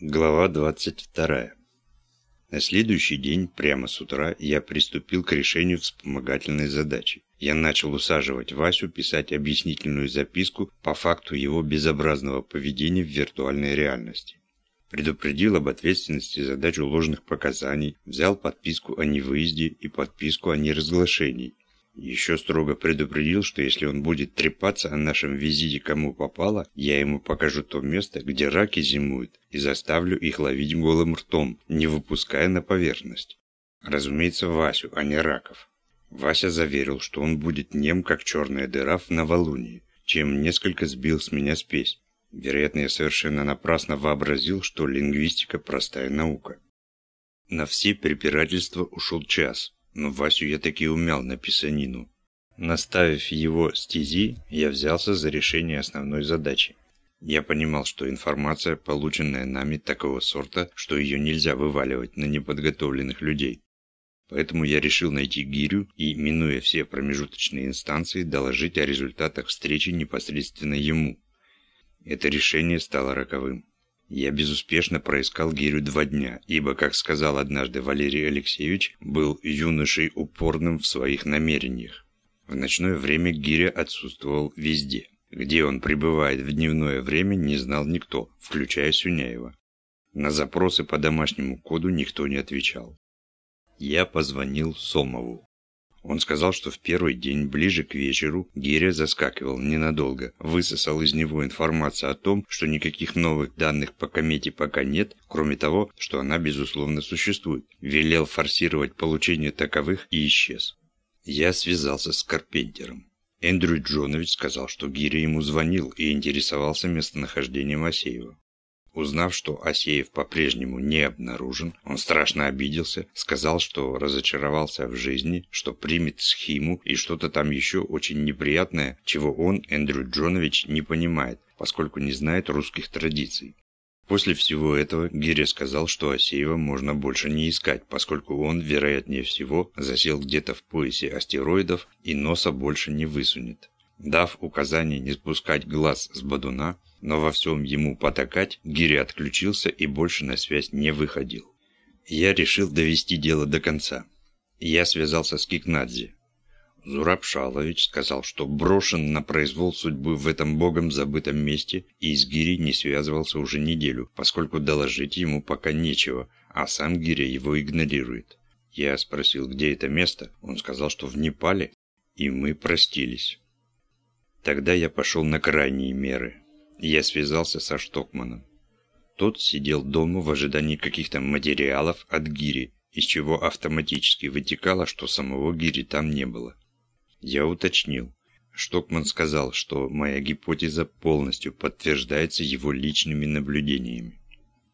Глава 22. На следующий день, прямо с утра, я приступил к решению вспомогательной задачи. Я начал усаживать Васю писать объяснительную записку по факту его безобразного поведения в виртуальной реальности. Предупредил об ответственности за дачу ложных показаний, взял подписку о невыезде и подписку о неразглашении, еще строго предупредил, что если он будет трепаться о нашем визите кому попало, я ему покажу то место, где раки зимуют, и заставлю их ловить голым ртом, не выпуская на поверхность. Разумеется, Васю, а не раков. Вася заверил, что он будет нем, как черная дыра в новолунии, чем несколько сбил с меня спесь. Вероятно, я совершенно напрасно вообразил, что лингвистика – простая наука. На все препирательства ушел час, но Васю я таки умял на писанину. Наставив его стези, я взялся за решение основной задачи. Я понимал, что информация, полученная нами, такого сорта, что ее нельзя вываливать на неподготовленных людей. Поэтому я решил найти гирю и, минуя все промежуточные инстанции, доложить о результатах встречи непосредственно ему. Это решение стало роковым. Я безуспешно проискал Гирю два дня, ибо, как сказал однажды Валерий Алексеевич, был юношей упорным в своих намерениях. В ночное время Гиря отсутствовал везде. Где он пребывает в дневное время, не знал никто, включая Сюняева. На запросы по домашнему коду никто не отвечал. Я позвонил Сомову. Он сказал, что в первый день, ближе к вечеру, Гиря заскакивал ненадолго, высосал из него информацию о том, что никаких новых данных по комете пока нет, кроме того, что она безусловно существует, велел форсировать получение таковых и исчез. Я связался с Карпентером. Эндрю Джонович сказал, что Гиря ему звонил и интересовался местонахождением Асеева. Узнав, что Асеев по-прежнему не обнаружен, он страшно обиделся, сказал, что разочаровался в жизни, что примет схему и что-то там еще очень неприятное, чего он, Эндрю Джонович, не понимает, поскольку не знает русских традиций. После всего этого Гиря сказал, что Асеева можно больше не искать, поскольку он, вероятнее всего, засел где-то в поясе астероидов и носа больше не высунет. Дав указание не спускать глаз с Бадуна, но во всем ему потакать, Гири отключился и больше на связь не выходил. Я решил довести дело до конца. Я связался с Кикнадзе. Зураб Шалович сказал, что брошен на произвол судьбы в этом богом забытом месте и с Гири не связывался уже неделю, поскольку доложить ему пока нечего, а сам Гиря его игнорирует. Я спросил, где это место, он сказал, что в Непале, и мы простились. Тогда я пошел на крайние меры. Я связался со Штокманом. Тот сидел дома в ожидании каких-то материалов от Гири, из чего автоматически вытекало, что самого Гири там не было. Я уточнил. Штокман сказал, что моя гипотеза полностью подтверждается его личными наблюдениями.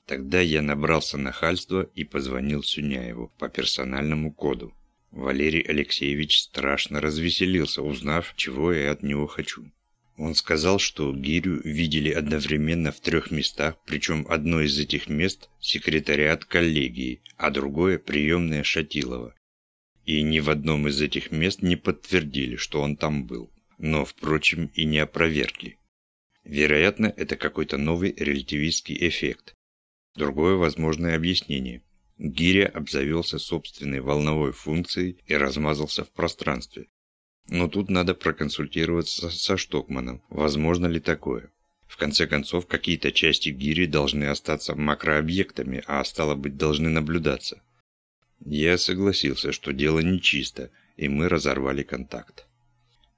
Тогда я набрался нахальства и позвонил Сюняеву по персональному коду. Валерий Алексеевич страшно развеселился, узнав, чего я от него хочу. Он сказал, что Гирю видели одновременно в трех местах, причем одно из этих мест – секретариат коллегии, а другое – приемная Шатилова. И ни в одном из этих мест не подтвердили, что он там был. Но, впрочем, и не опровергли. Вероятно, это какой-то новый релятивистский эффект. Другое возможное объяснение. Гиря обзавелся собственной волновой функцией и размазался в пространстве, но тут надо проконсультироваться со Штокманом, возможно ли такое. В конце концов, какие-то части гири должны остаться макрообъектами, а стало быть, должны наблюдаться. Я согласился, что дело нечисто, и мы разорвали контакт.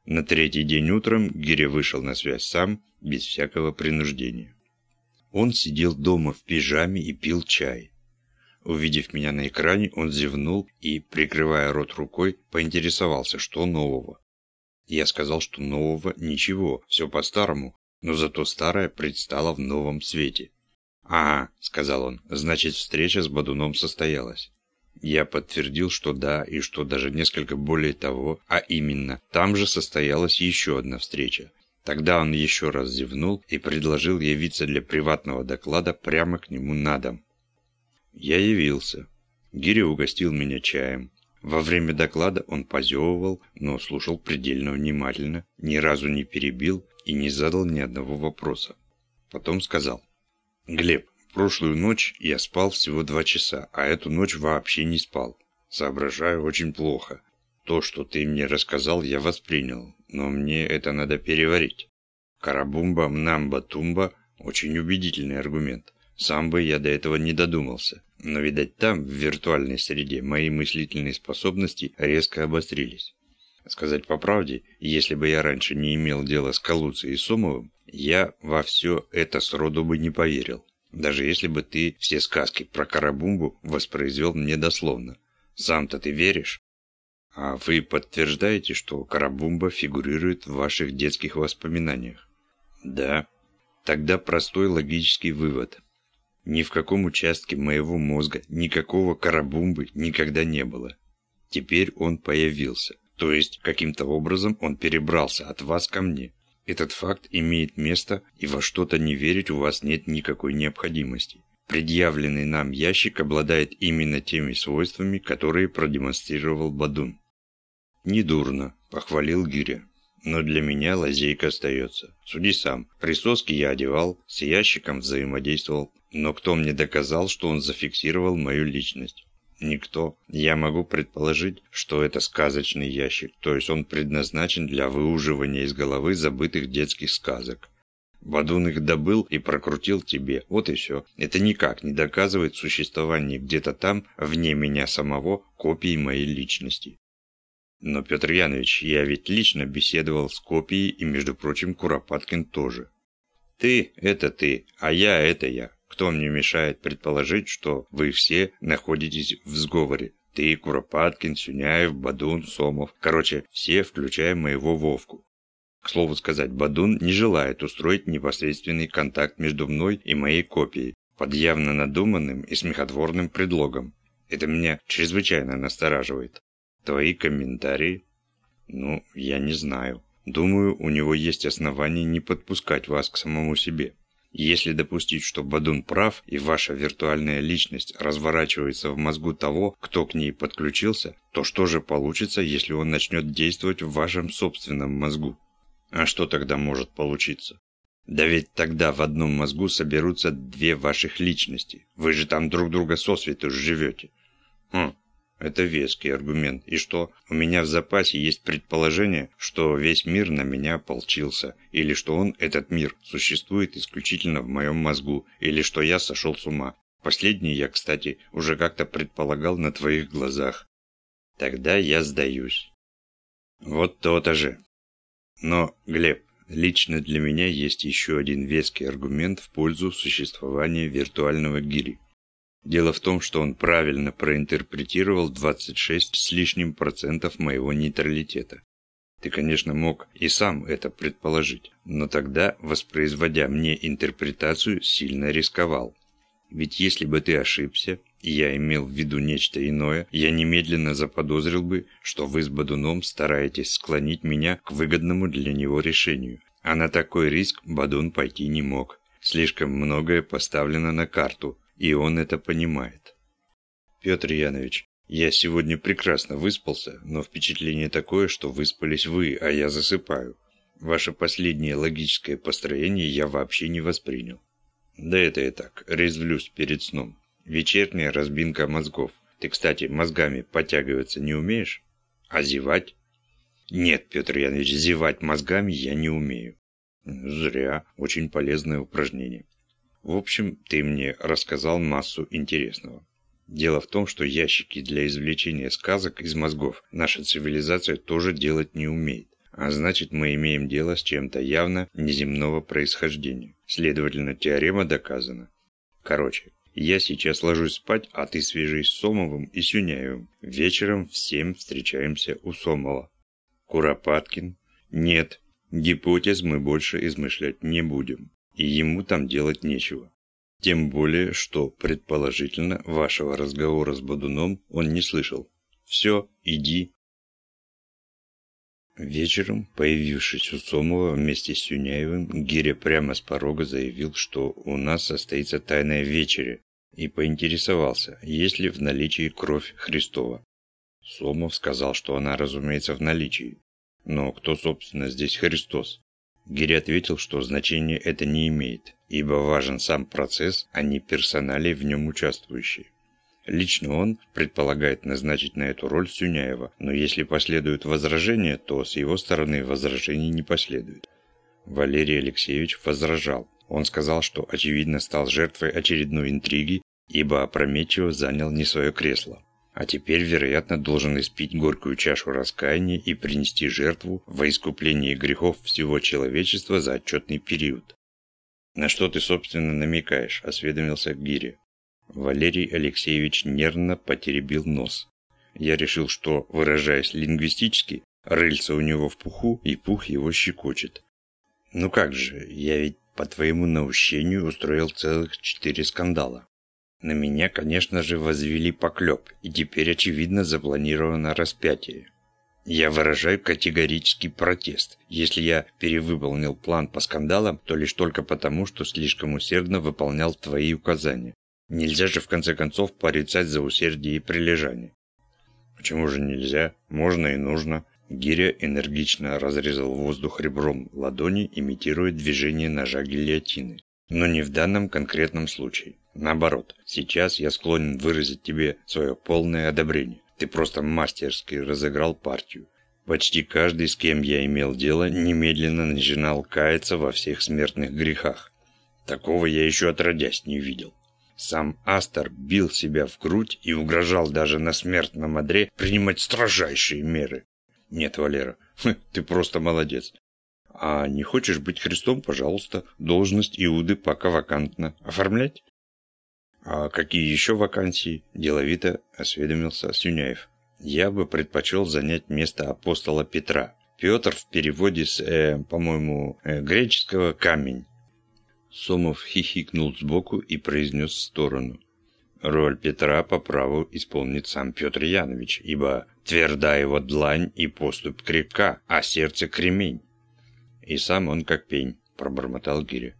На третий день утром Гиря вышел на связь сам, без всякого принуждения. Он сидел дома в пижаме и пил чай. Увидев меня на экране, он зевнул и, прикрывая рот рукой, поинтересовался, что нового. Я сказал, что нового ничего, все по-старому, но зато старое предстало в новом свете. «Ага», — сказал он, — «значит, встреча с Бадуном состоялась». Я подтвердил, что да, и что даже несколько более того, а именно, там же состоялась еще одна встреча. Тогда он еще раз зевнул и предложил явиться для приватного доклада прямо к нему на дом. Я явился. Гири угостил меня чаем. Во время доклада он позевывал, но слушал предельно внимательно, ни разу не перебил и не задал ни одного вопроса. Потом сказал. «Глеб, прошлую ночь я спал всего два часа, а эту ночь вообще не спал. Соображаю очень плохо. То, что ты мне рассказал, я воспринял, но мне это надо переварить. Карабумба, мнамба, тумба – очень убедительный аргумент. Сам бы я до этого не додумался. Но, видать, там, в виртуальной среде, мои мыслительные способности резко обострились. Сказать по правде, если бы я раньше не имел дела с Калуцей и Сомовым, я во все это сроду бы не поверил. Даже если бы ты все сказки про Карабумбу воспроизвел мне дословно. Сам-то ты веришь? А вы подтверждаете, что Карабумба фигурирует в ваших детских воспоминаниях? Да. Тогда простой логический вывод. Ни в каком участке моего мозга никакого Карабумбы никогда не было. Теперь он появился. То есть, каким-то образом он перебрался от вас ко мне. Этот факт имеет место, и во что-то не верить у вас нет никакой необходимости. Предъявленный нам ящик обладает именно теми свойствами, которые продемонстрировал Бадун. «Недурно», – похвалил Гиря. «Но для меня лазейка остается. Суди сам. Присоски я одевал, с ящиком взаимодействовал. Но кто мне доказал, что он зафиксировал мою личность? Никто. Я могу предположить, что это сказочный ящик, то есть он предназначен для выуживания из головы забытых детских сказок. Бадун их добыл и прокрутил тебе, вот и все. Это никак не доказывает существование где-то там, вне меня самого, копии моей личности. Но, Петр Янович, я ведь лично беседовал с копией и, между прочим, Куропаткин тоже. Ты – это ты, а я – это я. Кто мне мешает предположить, что вы все находитесь в сговоре? Ты, Куропаткин, Сюняев, Бадун, Сомов. Короче, все, включая моего Вовку. К слову сказать, Бадун не желает устроить непосредственный контакт между мной и моей копией, под явно надуманным и смехотворным предлогом. Это меня чрезвычайно настораживает. Твои комментарии? Ну, я не знаю. Думаю, у него есть основания не подпускать вас к самому себе. Если допустить, что Бадун прав, и ваша виртуальная личность разворачивается в мозгу того, кто к ней подключился, то что же получится, если он начнет действовать в вашем собственном мозгу? А что тогда может получиться? Да ведь тогда в одном мозгу соберутся две ваших личности. Вы же там друг друга сосвету живете. Хм, это веский аргумент. И что, у меня в запасе есть предположение, что весь мир на меня ополчился, или что он, этот мир, существует исключительно в моем мозгу, или что я сошел с ума. Последнее я, кстати, уже как-то предполагал на твоих глазах. Тогда я сдаюсь. Вот то-то же. Но, Глеб, лично для меня есть еще один веский аргумент в пользу существования виртуального гири. Дело в том, что он правильно проинтерпретировал 26 с лишним процентов моего нейтралитета. Ты, конечно, мог и сам это предположить, но тогда, воспроизводя мне интерпретацию, сильно рисковал. Ведь если бы ты ошибся, и я имел в виду нечто иное, я немедленно заподозрил бы, что вы с Бадуном стараетесь склонить меня к выгодному для него решению. А на такой риск Бадун пойти не мог. Слишком многое поставлено на карту, и он это понимает. Петр Янович, я сегодня прекрасно выспался, но впечатление такое, что выспались вы, а я засыпаю. Ваше последнее логическое построение я вообще не воспринял. Да это я так, резвлюсь перед сном. Вечерняя разбинка мозгов. Ты, кстати, мозгами подтягиваться не умеешь? А зевать? Нет, Петр Янович, зевать мозгами я не умею. Зря. Очень полезное упражнение. В общем, ты мне рассказал массу интересного. Дело в том, что ящики для извлечения сказок из мозгов наша цивилизация тоже делать не умеет. А значит, мы имеем дело с чем-то явно неземного происхождения. Следовательно, теорема доказана. Короче, я сейчас ложусь спать, а ты свяжись с Сомовым и Сюняевым. Вечером всем встречаемся у Сомова. Куропаткин? Нет, гипотез мы больше измышлять не будем и ему там делать нечего. Тем более, что, предположительно, вашего разговора с Бодуном он не слышал. Все, иди. Вечером, появившись у Сомова вместе с Юняевым, Гиря прямо с порога заявил, что у нас состоится тайная вечеря, и поинтересовался, есть ли в наличии кровь Христова. Сомов сказал, что она, разумеется, в наличии. Но кто, собственно, здесь Христос? Гири ответил, что значения это не имеет, ибо важен сам процесс, а не персонали в нем участвующие. Лично он предполагает назначить на эту роль Сюняева, но если последуют возражения, то с его стороны возражений не последует. Валерий Алексеевич возражал. Он сказал, что очевидно стал жертвой очередной интриги, ибо опрометчиво занял не свое кресло. А теперь, вероятно, должен испить горькую чашу раскаяния и принести жертву во искупление грехов всего человечества за отчетный период. «На что ты, собственно, намекаешь?» – осведомился Гири. Валерий Алексеевич нервно потеребил нос. Я решил, что, выражаясь лингвистически, рыльца у него в пуху, и пух его щекочет. «Ну как же, я ведь по твоему наущению устроил целых четыре скандала. На меня, конечно же, возвели поклеп, и теперь, очевидно, запланировано распятие. Я выражаю категорический протест. Если я перевыполнил план по скандалам, то лишь только потому, что слишком усердно выполнял твои указания. Нельзя же, в конце концов, порицать за усердие и прилежание. Почему же нельзя? Можно и нужно. Гиря энергично разрезал воздух ребром ладони, имитируя движение ножа гильотины. Но не в данном конкретном случае. Наоборот, сейчас я склонен выразить тебе свое полное одобрение. Ты просто мастерски разыграл партию. Почти каждый, с кем я имел дело, немедленно начинал каяться во всех смертных грехах. Такого я еще отродясь не видел. Сам Астер бил себя в грудь и угрожал даже на смертном одре принимать строжайшие меры. Нет, Валера, ты просто молодец. А не хочешь быть Христом, пожалуйста, должность Иуды пока вакантна. Оформлять? А какие еще вакансии? Деловито осведомился Сюняев. Я бы предпочел занять место апостола Петра. Петр в переводе с, э, по-моему, э, греческого «камень». Сомов хихикнул сбоку и произнес в сторону. Роль Петра по праву исполнит сам Петр Янович, ибо тверда его длань и поступ крепка, а сердце кремень. И сам он как пень, пробормотал Гиря.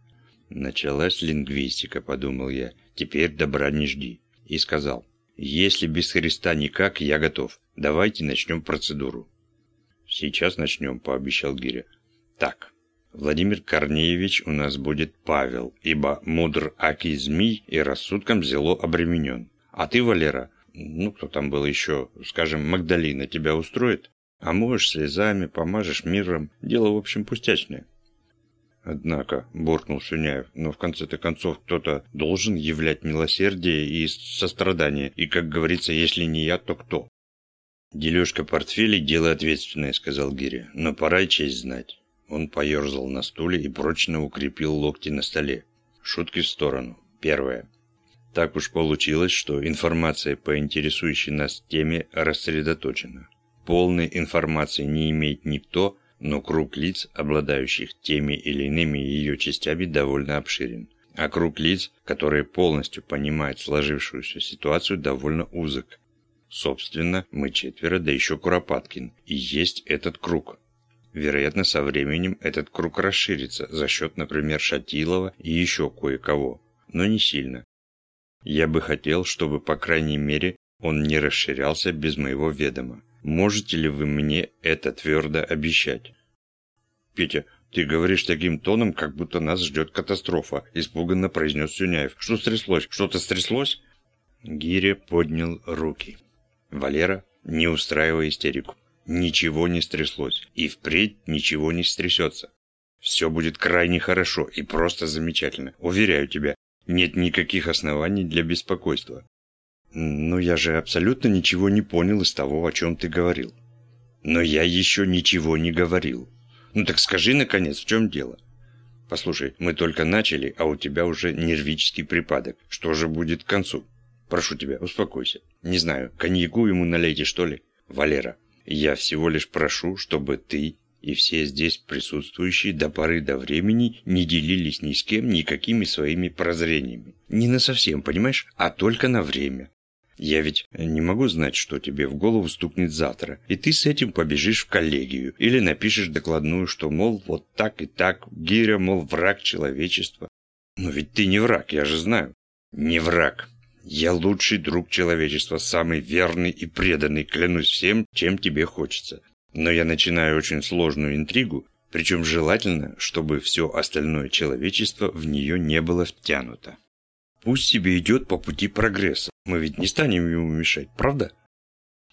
Началась лингвистика, подумал я. Теперь добра не жди. И сказал, если без Христа никак, я готов. Давайте начнем процедуру. Сейчас начнем, пообещал Гиря. Так, Владимир Корнеевич у нас будет Павел, ибо мудр аки змей и рассудком зело обременен. А ты, Валера, ну, кто там был еще, скажем, Магдалина, тебя устроит? Можешь слезами, помажешь миром, дело, в общем, пустячное. Однако, буркнул Сюняев, но в конце-то концов кто-то должен являть милосердие и сострадание, и, как говорится, если не я, то кто? Дележка портфелей – дело ответственное, сказал Гиря, но пора и честь знать. Он поерзал на стуле и прочно укрепил локти на столе. Шутки в сторону. Первое. Так уж получилось, что информация по интересующей нас теме рассредоточена. Полной информации не имеет никто, но круг лиц, обладающих теми или иными ее частями, довольно обширен. А круг лиц, которые полностью понимают сложившуюся ситуацию, довольно узок. Собственно, мы четверо, да еще Куропаткин, и есть этот круг. Вероятно, со временем этот круг расширится за счет, например, Шатилова и еще кое-кого, но не сильно. Я бы хотел, чтобы, по крайней мере, он не расширялся без моего ведома. Можете ли вы мне это твердо обещать? Петя, ты говоришь таким тоном, как будто нас ждет катастрофа, испуганно произнес Сюняев. Что стряслось? Что-то стряслось? Гиря поднял руки. Валера, не устраивай истерику. Ничего не стряслось, и впредь ничего не стрясется. Все будет крайне хорошо и просто замечательно. Уверяю тебя, нет никаких оснований для беспокойства. Но я же абсолютно ничего не понял из того, о чем ты говорил. Но я еще ничего не говорил. Ну так скажи, наконец, в чем дело? Послушай, мы только начали, а у тебя уже нервический припадок. Что же будет к концу? Прошу тебя, успокойся. Не знаю, коньяку ему налейте, что ли? Валера, я всего лишь прошу, чтобы ты и все здесь присутствующие до поры до времени не делились ни с кем никакими своими прозрениями. Не на совсем, понимаешь, а только на время. Я ведь не могу знать, что тебе в голову стукнет завтра, и ты с этим побежишь в коллегию или напишешь докладную, что, мол, вот так и так, Гиря, мол, враг человечества. Но ведь ты не враг, я же знаю. Не враг. Я лучший друг человечества, самый верный и преданный, клянусь всем, чем тебе хочется. Но я начинаю очень сложную интригу, Причем желательно, чтобы все остальное человечество в нее не было втянуто. Пусть себе идет по пути прогресса. Мы ведь не станем ему мешать, правда?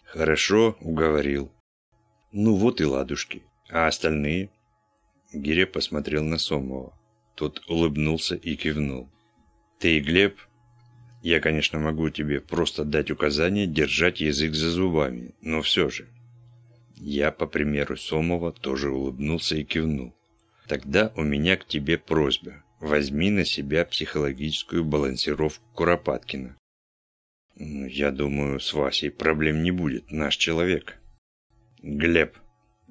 Хорошо, уговорил. Ну вот и ладушки. А остальные? Гиря посмотрел на Сомова. Тот улыбнулся и кивнул. Ты и Глеб я, конечно, могу тебе просто дать указание держать язык за зубами, но все же. Я, по примеру Сомова, тоже улыбнулся и кивнул. Тогда у меня к тебе просьба. Возьми на себя психологическую балансировку Куропаткина. Ну, я думаю, с Васей проблем не будет, наш человек. Глеб.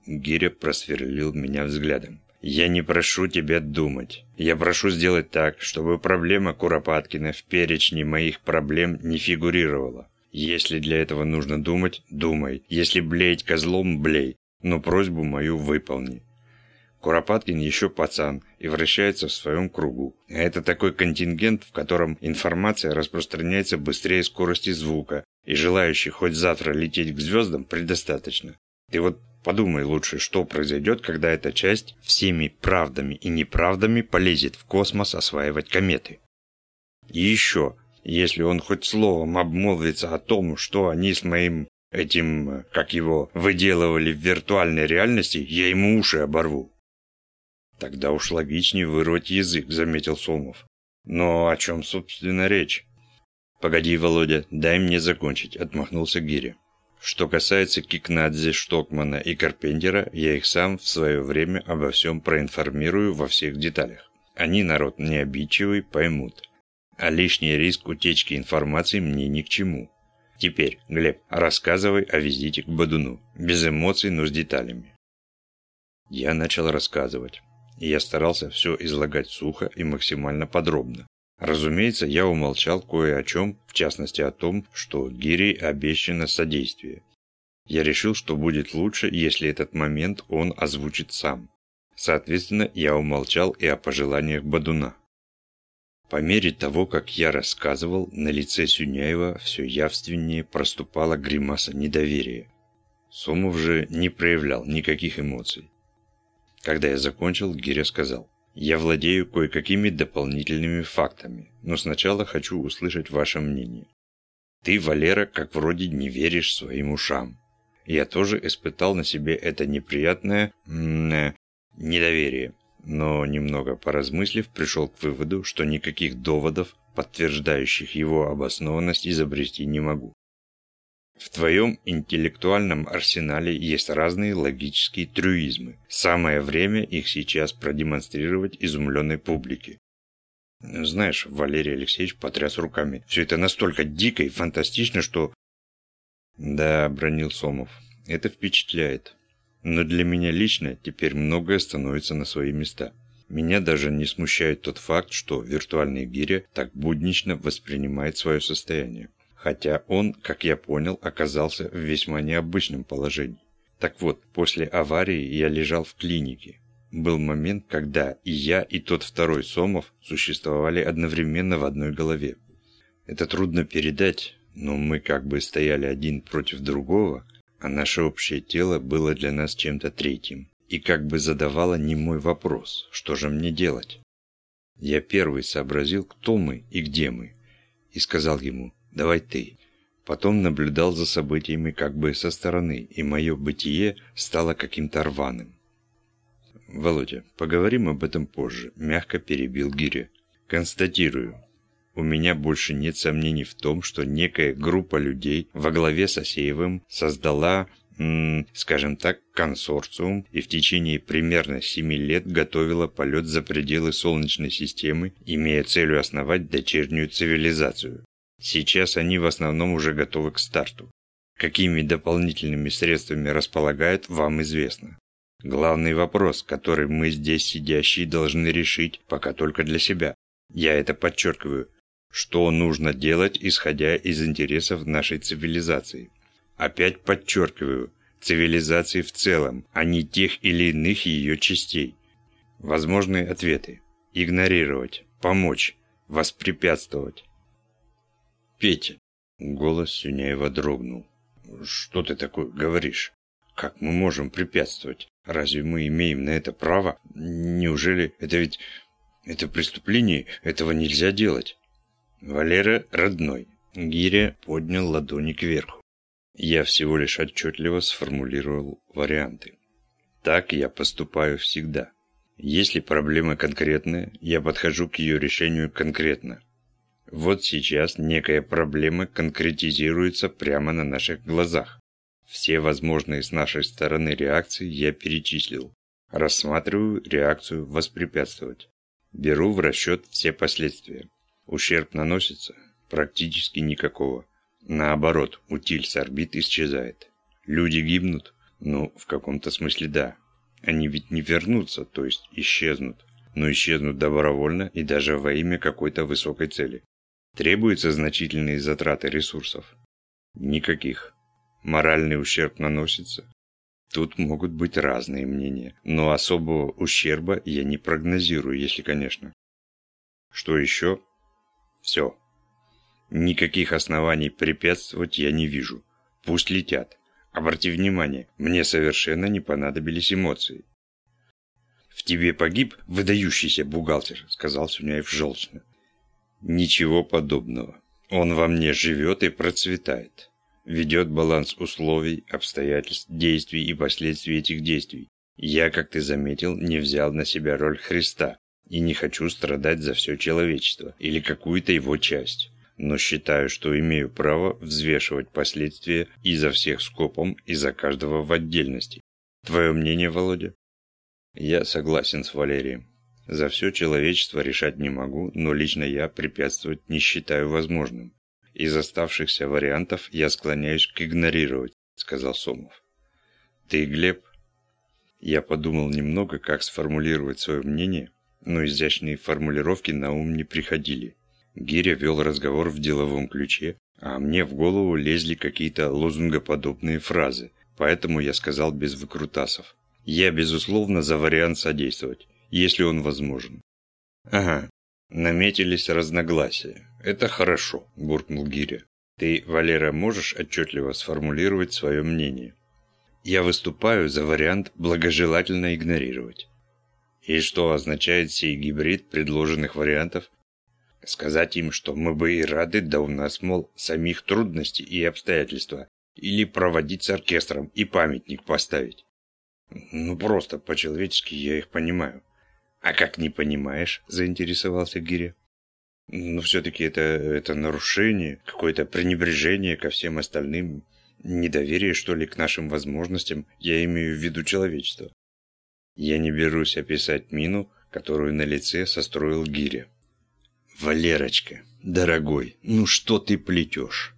Гиря просверлил меня взглядом. Я не прошу тебя думать. Я прошу сделать так, чтобы проблема Куропаткина в перечне моих проблем не фигурировала. Если для этого нужно думать, думай. Если блеять козлом, блей. Но просьбу мою выполни. Куропаткин еще пацан и вращается в своем кругу. А это такой контингент, в котором информация распространяется быстрее скорости звука, и желающих хоть завтра лететь к звездам предостаточно. Ты вот Подумай лучше, что произойдет, когда эта часть всеми правдами и неправдами полезет в космос осваивать кометы. И еще, если он хоть словом обмолвится о том, что они с моим этим, как его, выделывали в виртуальной реальности, я ему уши оборву. Тогда уж логичнее вырвать язык, заметил Сомов. Но о чем, собственно, речь? Погоди, Володя, дай мне закончить, отмахнулся Гиря. Что касается Кикнадзе, Штокмана и Карпентера, я их сам в свое время обо всем проинформирую во всех деталях. Они, народ не обидчивый, поймут. А лишний риск утечки информации мне ни к чему. Теперь, Глеб, рассказывай о визите к Бадуну. Без эмоций, но с деталями. Я начал рассказывать. И я старался все излагать сухо и максимально подробно. Разумеется, я умолчал кое о чем, в частности о том, что Гири обещано содействие. Я решил, что будет лучше, если этот момент он озвучит сам. Соответственно, я умолчал и о пожеланиях Бадуна. По мере того, как я рассказывал, на лице Сюняева все явственнее проступала гримаса недоверия. Сомов же не проявлял никаких эмоций. Когда я закончил, Гиря сказал. Я владею кое-какими дополнительными фактами, но сначала хочу услышать ваше мнение. Ты, Валера, как вроде не веришь своим ушам. Я тоже испытал на себе это неприятное м недоверие, но немного поразмыслив, пришел к выводу, что никаких доводов, подтверждающих его обоснованность, изобрести не могу. В твоем интеллектуальном арсенале есть разные логические трюизмы. Самое время их сейчас продемонстрировать изумленной публике. Знаешь, Валерий Алексеевич потряс руками. Все это настолько дико и фантастично, что... Да, бронил Сомов, это впечатляет. Но для меня лично теперь многое становится на свои места. Меня даже не смущает тот факт, что виртуальный гиря так буднично воспринимает свое состояние хотя он, как я понял, оказался в весьма необычном положении. Так вот, после аварии я лежал в клинике. Был момент, когда и я, и тот второй Сомов существовали одновременно в одной голове. Это трудно передать, но мы как бы стояли один против другого, а наше общее тело было для нас чем-то третьим. И как бы задавало не мой вопрос, что же мне делать? Я первый сообразил, кто мы и где мы, и сказал ему, Давай ты. Потом наблюдал за событиями как бы со стороны, и мое бытие стало каким-то рваным. «Володя, поговорим об этом позже», – мягко перебил Гиря. «Констатирую. У меня больше нет сомнений в том, что некая группа людей во главе с Асеевым создала, м скажем так, консорциум и в течение примерно семи лет готовила полет за пределы Солнечной системы, имея целью основать дочернюю цивилизацию. Сейчас они в основном уже готовы к старту. Какими дополнительными средствами располагают, вам известно. Главный вопрос, который мы здесь сидящие должны решить, пока только для себя. Я это подчеркиваю. Что нужно делать, исходя из интересов нашей цивилизации? Опять подчеркиваю, цивилизации в целом, а не тех или иных ее частей. Возможные ответы. Игнорировать, помочь, воспрепятствовать. Петя!» Голос Сюняева дрогнул. «Что ты такое говоришь? Как мы можем препятствовать? Разве мы имеем на это право? Неужели это ведь... Это преступление, этого нельзя делать. Валера родной. Гиря поднял ладони кверху. Я всего лишь отчетливо сформулировал варианты. Так я поступаю всегда. Если проблема конкретная, я подхожу к ее решению конкретно. Вот сейчас некая проблема конкретизируется прямо на наших глазах. Все возможные с нашей стороны реакции я перечислил. Рассматриваю реакцию воспрепятствовать. Беру в расчет все последствия. Ущерб наносится? Практически никакого. Наоборот, утиль с орбит исчезает. Люди гибнут? Ну, в каком-то смысле да. Они ведь не вернутся, то есть исчезнут. Но исчезнут добровольно и даже во имя какой-то высокой цели. Требуются значительные затраты ресурсов? Никаких. Моральный ущерб наносится? Тут могут быть разные мнения, но особого ущерба я не прогнозирую, если конечно. Что еще? Все. Никаких оснований препятствовать я не вижу. Пусть летят. Обрати внимание, мне совершенно не понадобились эмоции. «В тебе погиб выдающийся бухгалтер», — сказал Сюняев желчно. «Ничего подобного. Он во мне живет и процветает ведет баланс условий, обстоятельств, действий и последствий этих действий. Я, как ты заметил, не взял на себя роль Христа и не хочу страдать за все человечество или какую-то его часть, но считаю, что имею право взвешивать последствия и за всех скопом, и за каждого в отдельности. Твое мнение, Володя? Я согласен с Валерием. За все человечество решать не могу, но лично я препятствовать не считаю возможным. Из оставшихся вариантов я склоняюсь к игнорировать, сказал Сомов. Ты, Глеб? Я подумал немного, как сформулировать свое мнение, но изящные формулировки на ум не приходили. Гиря вел разговор в деловом ключе, а мне в голову лезли какие-то лозунгоподобные фразы, поэтому я сказал без выкрутасов. Я, безусловно, за вариант содействовать, если он возможен. Ага, Наметились разногласия. Это хорошо, буркнул Гиря. Ты, Валера, можешь отчетливо сформулировать свое мнение? Я выступаю за вариант благожелательно игнорировать. И что означает сей гибрид предложенных вариантов? Сказать им, что мы бы и рады, да у нас, мол, самих трудностей и обстоятельства. Или проводить с оркестром и памятник поставить. Ну просто, по-человечески я их понимаю. «А как не понимаешь?» – заинтересовался Гиря. «Но все-таки это, это нарушение, какое-то пренебрежение ко всем остальным, недоверие, что ли, к нашим возможностям, я имею в виду человечество. Я не берусь описать мину, которую на лице состроил Гиря. «Валерочка, дорогой, ну что ты плетешь?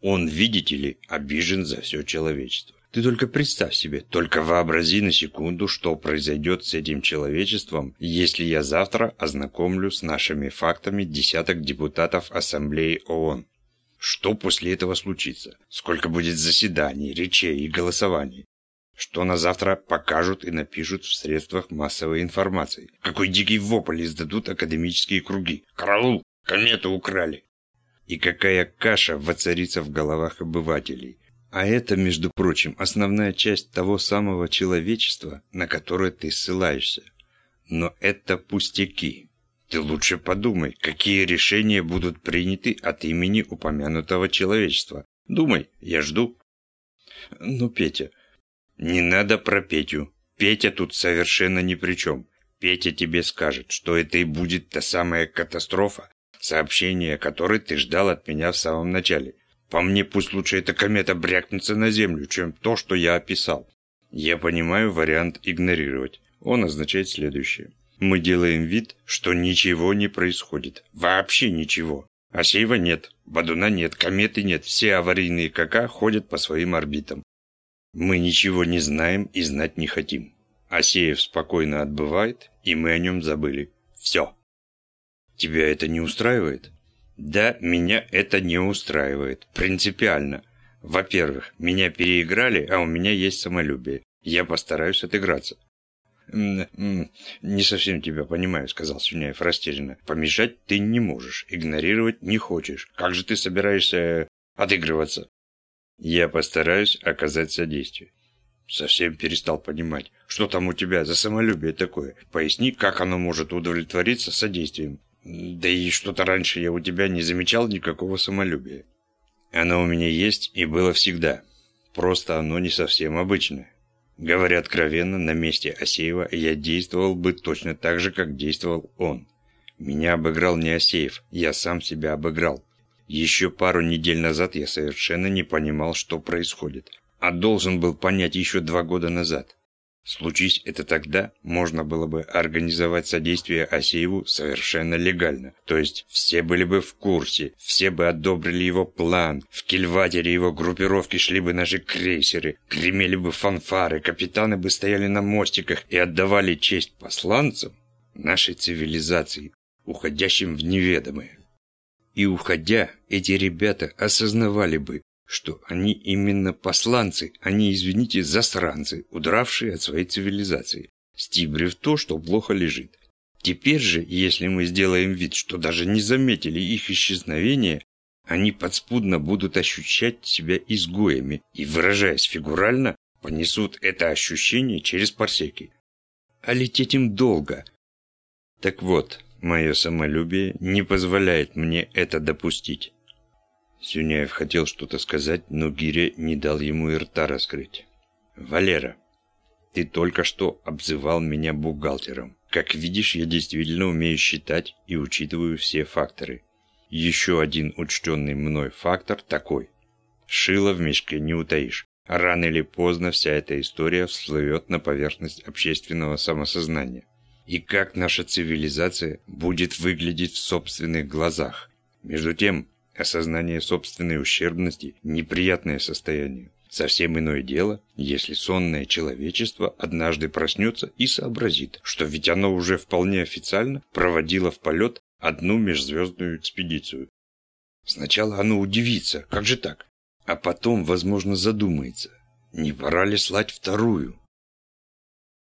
Он, видите ли, обижен за все человечество. Ты только представь себе, только вообрази на секунду, что произойдет с этим человечеством, если я завтра ознакомлю с нашими фактами десяток депутатов Ассамблеи ООН. Что после этого случится? Сколько будет заседаний, речей и голосований? Что на завтра покажут и напишут в средствах массовой информации? Какой дикий вопль издадут академические круги? Караул! Комету украли! И какая каша воцарится в головах обывателей? А это, между прочим, основная часть того самого человечества, на которое ты ссылаешься. Но это пустяки. Ты лучше подумай, какие решения будут приняты от имени упомянутого человечества. Думай, я жду. Ну, Петя, не надо про Петю. Петя тут совершенно ни при чем. Петя тебе скажет, что это и будет та самая катастрофа, сообщение которой ты ждал от меня в самом начале. По мне, пусть лучше эта комета брякнется на Землю, чем то, что я описал. Я понимаю вариант игнорировать. Он означает следующее. Мы делаем вид, что ничего не происходит. Вообще ничего. Асеева нет, Бадуна нет, кометы нет, все аварийные КК ходят по своим орбитам. Мы ничего не знаем и знать не хотим. Асеев спокойно отбывает, и мы о нем забыли. Все. Тебя это не устраивает? Да, меня это не устраивает. Принципиально. Во-первых, меня переиграли, а у меня есть самолюбие. Я постараюсь отыграться. «Не совсем тебя понимаю», — сказал Сюняев растерянно. «Помешать ты не можешь, игнорировать не хочешь. Как же ты собираешься отыгрываться?» «Я постараюсь оказать содействие». Совсем перестал понимать, что там у тебя за самолюбие такое. Поясни, как оно может удовлетвориться содействием. Да и что-то раньше я у тебя не замечал никакого самолюбия. Оно у меня есть и было всегда. Просто оно не совсем обычное. Говоря откровенно, на месте Асеева я действовал бы точно так же, как действовал он. Меня обыграл не Асеев, я сам себя обыграл. Еще пару недель назад я совершенно не понимал, что происходит а должен был понять еще два года назад. Случись это тогда, можно было бы организовать содействие Асееву совершенно легально. То есть все были бы в курсе, все бы одобрили его план, в кильватере его группировки шли бы наши крейсеры, гремели бы фанфары, капитаны бы стояли на мостиках и отдавали честь посланцам нашей цивилизации, уходящим в неведомое. И уходя, эти ребята осознавали бы, что они именно посланцы, они, извините, засранцы, удравшие от своей цивилизации, стибрив то, что плохо лежит. Теперь же, если мы сделаем вид, что даже не заметили их исчезновения, они подспудно будут ощущать себя изгоями и, выражаясь фигурально, понесут это ощущение через парсеки. А лететь им долго. Так вот, мое самолюбие не позволяет мне это допустить. Сюняев хотел что-то сказать, но Гиря не дал ему и рта раскрыть. «Валера, ты только что обзывал меня бухгалтером. Как видишь, я действительно умею считать и учитываю все факторы. Еще один учтенный мной фактор такой. Шило в мешке не утаишь. Рано или поздно вся эта история всплывет на поверхность общественного самосознания. И как наша цивилизация будет выглядеть в собственных глазах. Между тем, Осознание собственной ущербности – неприятное состояние. Совсем иное дело, если сонное человечество однажды проснется и сообразит, что ведь оно уже вполне официально проводило в полет одну межзвездную экспедицию. Сначала оно удивится, как же так? А потом, возможно, задумается, не пора ли слать вторую?